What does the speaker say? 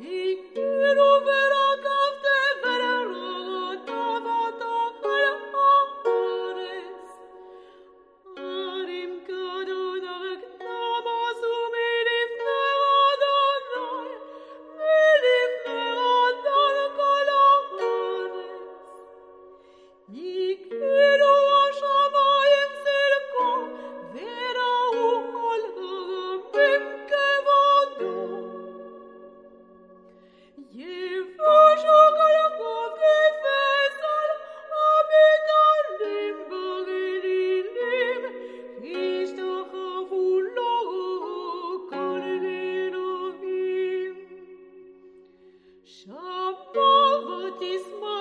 Ich Shabbat is mine.